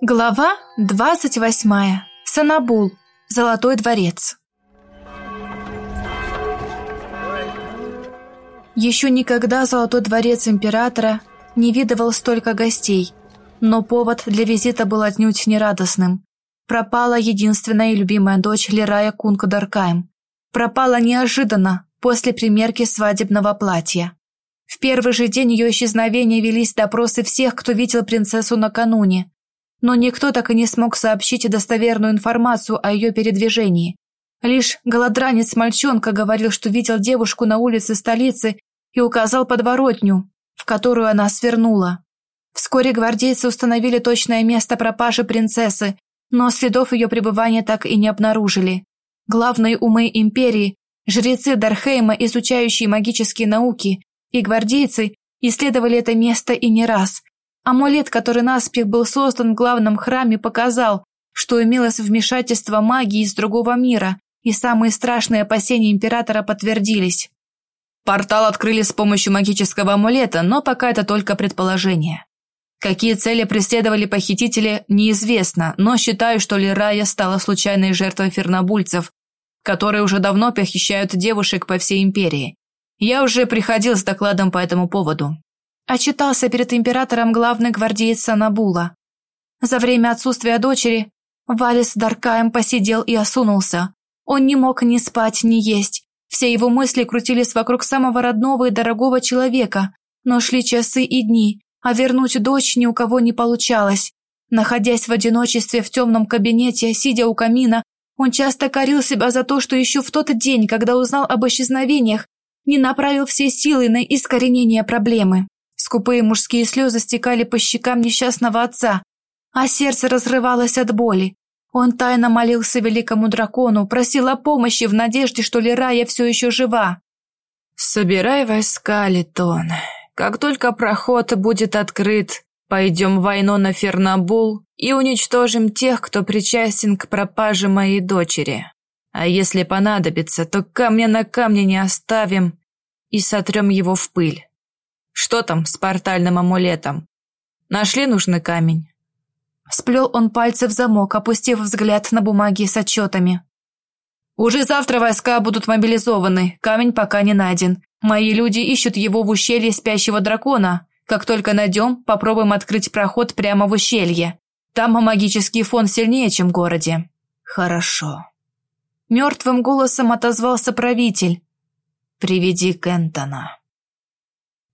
Глава двадцать восьмая. Санабул. Золотой дворец. Еще никогда Золотой дворец императора не видывал столько гостей, но повод для визита был отнюдь нерадостным. Пропала единственная и любимая дочь Лерая Кунка Даркаем. Пропала неожиданно, после примерки свадебного платья. В первый же день ее исчезновения велись допросы всех, кто видел принцессу накануне, но никто так и не смог сообщить достоверную информацию о ее передвижении. Лишь голодранец-мальчонка говорил, что видел девушку на улице столицы и указал подворотню, в которую она свернула. Вскоре гвардейцы установили точное место пропажи принцессы, но следов ее пребывания так и не обнаружили. Главные умы империи, жрецы Дархейма, изучающие магические науки, и гвардейцы исследовали это место и не раз. Амулет, который наспех был создан в главном храме, показал, что имелось вмешательство магии из другого мира, и самые страшные опасения императора подтвердились. Портал открыли с помощью магического амулета, но пока это только предположение. Какие цели преследовали похитители, неизвестно, но считаю, что Лирая стала случайной жертвой фернабульцев, которые уже давно похищают девушек по всей империи. Я уже приходил с докладом по этому поводу. Отчитался перед императором главный гвардеец Санабула. За время отсутствия дочери Валис Даркаем посидел и осунулся. Он не мог ни спать, ни есть. Все его мысли крутились вокруг самого родного и дорогого человека, но шли часы и дни, а вернуть дочь ни у кого не получалось. Находясь в одиночестве в темном кабинете, сидя у камина, он часто корил себя за то, что еще в тот день, когда узнал об исчезновениях, не направил все силы на искоренение проблемы. Скупые мужские слезы стекали по щекам несчастного отца, а сердце разрывалось от боли. Он тайно молился великому дракону, просил о помощи в надежде, что Лирая все еще жива. «Собирай войска, Литон. Как только проход будет открыт, пойдем в войну на Фернабул и уничтожим тех, кто причастен к пропаже моей дочери. А если понадобится, то камня на камне не оставим и сотрем его в пыль. Что там с портальным амулетом? Нашли нужный камень?» Сплел он пальцы в замок, опустив взгляд на бумаги с отчетами. «Уже завтра войска будут мобилизованы, камень пока не найден. Мои люди ищут его в ущелье спящего дракона. Как только найдем, попробуем открыть проход прямо в ущелье. Там магический фон сильнее, чем в городе». «Хорошо». Мертвым голосом отозвался правитель. «Приведи Кентона».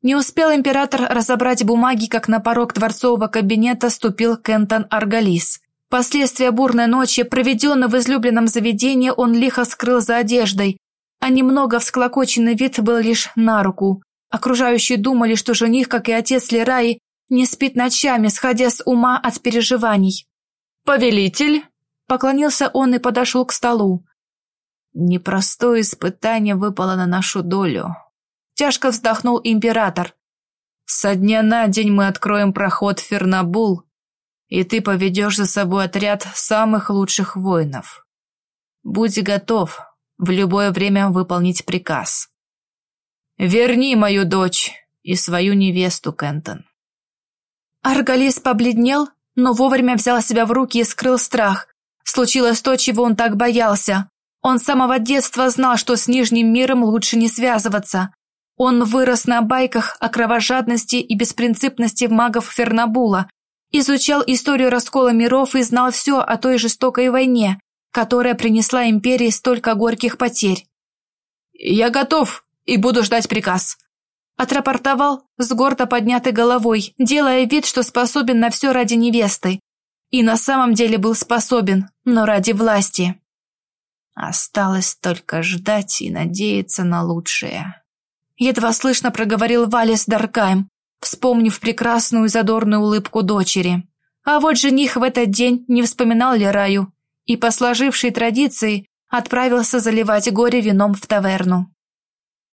Не успел император разобрать бумаги, как на порог дворцового кабинета ступил Кентон Аргалис. Последствия бурной ночи, проведенной в излюбленном заведении, он лихо скрыл за одеждой, а немного всклокоченный вид был лишь на руку. Окружающие думали, что жених, как и отец Лераи, не спит ночами, сходя с ума от переживаний. «Повелитель!» – поклонился он и подошел к столу. «Непростое испытание выпало на нашу долю», Тяжко вздохнул император. Со дня на день мы откроем проход в Фернабул, и ты поведешь за собой отряд самых лучших воинов. Будь готов в любое время выполнить приказ. Верни мою дочь и свою невесту, Кентон. Аргалис побледнел, но вовремя взял себя в руки и скрыл страх. Случилось то, чего он так боялся. Он с самого детства знал, что с Нижним миром лучше не связываться. Он вырос на байках о кровожадности и беспринципности магов Фернабула, изучал историю раскола миров и знал все о той жестокой войне, которая принесла империи столько горьких потерь. «Я готов и буду ждать приказ», отрапортовал с гордо поднятой головой, делая вид, что способен на все ради невесты. И на самом деле был способен, но ради власти. Осталось только ждать и надеяться на лучшее. Едва слышно проговорил Валес Даркайм, вспомнив прекрасную задорную улыбку дочери. А вот жених в этот день не вспоминал Лераю и, по сложившей традиции, отправился заливать горе вином в таверну.